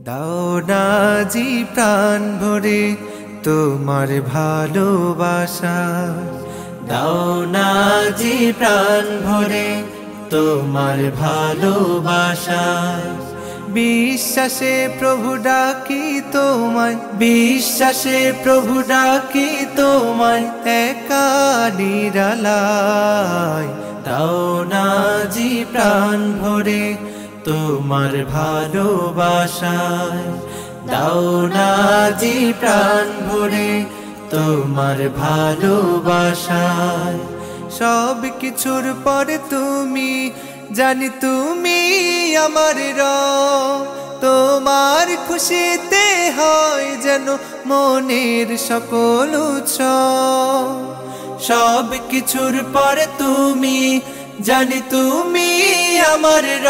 দাও না জি প্রাণ ভরে তোমার ভালোবাসা। দাও না জি প্রাণ ভরে তোমার ভালোবাসা। বিশ্বাসে প্রভু ডাকি তোমায়, বিশ্বাসে প্রভু ডাকি তোমায়, একা নিরালায়। দাও না জি প্রাণ ভরে তোমার ভালোবাসায়। দাও না জি প্রাণ ভরে তোমার ভালোবাসায়। সব কিছুর পরে তুমি, জানি তুমি আমার র তোমার খুশিতে হয় যেন মনের সকল উৎসব। সব কিছুর পরে তুমি জানি তুমি আমার র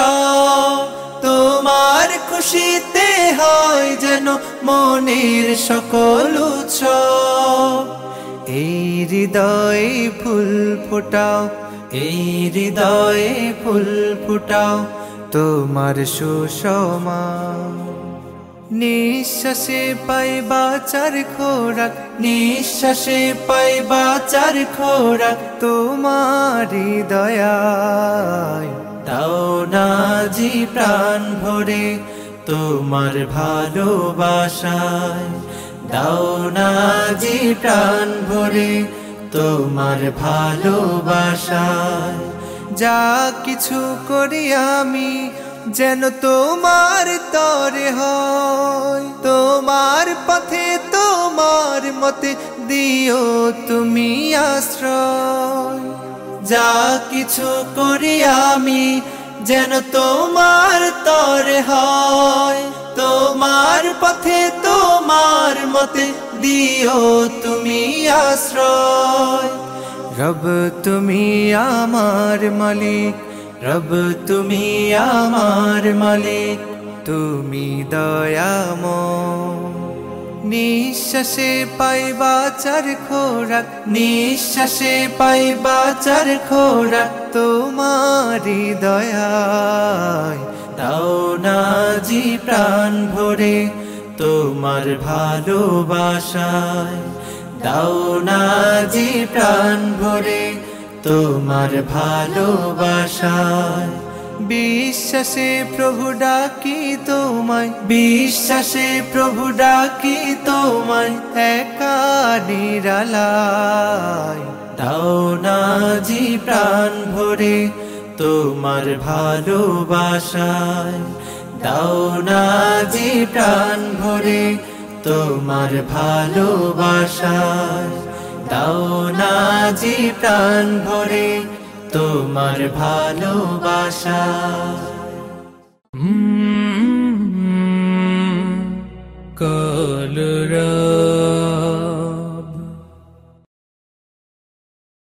তোমার খুশিতে হয় যেন মনের সকল উৎসব। এই হৃদয়ে ফুল ফোটাও, এই হৃদয়ে ফুল ফোটাও তোমার সুষমা। নিঃশ্বাসে পাই বাচার খোরাক, নিঃশ্বাসে পাই বাচার খোরাক, তোমারি দয়ায় দাও না জি প্রাণ ভরে তোমার ভালোবাসায়। দাও না জি প্রাণ ভরে তোমার ভালোবাসায়। যা কিছু করি আমি যেন তোমার তরে হয়। তোমার পথে তোমার মতে দিও তুমি আশ্রয়। যা কিছু করি আমি যেন তোমার তরে হয়। তোমার পথে তোমার মতে দিও তুমি আশ্রয়। রব তুমি আমার মালিক। রব, তুমি আমার মালিক, তুমি দয়াম নিঃশ্বাসে পাই বাচার খোরাক, নিঃশ্বাসে পাই বাচার খোরাক তোমারি দয়ায়। দাও না জি প্রাণ ভরে তোমার ভালোবাসায়। দাও না জি প্রাণ ভরে তোমার ভালোবাসায়। বিশ্বাসে প্রভু ডাকি তোমায়। বিশ্বাসে প্রভু ডাকি তোমায়। একা নিরালায়। দাও না জি প্রাণ ভরে তোমার ভালোবাসায়। দাও না জি প্রাণ ভরে তোমার ভালোবাসায়। দাও না জি প্রাণ ভরে তোমার ভালোবাসা। কলরা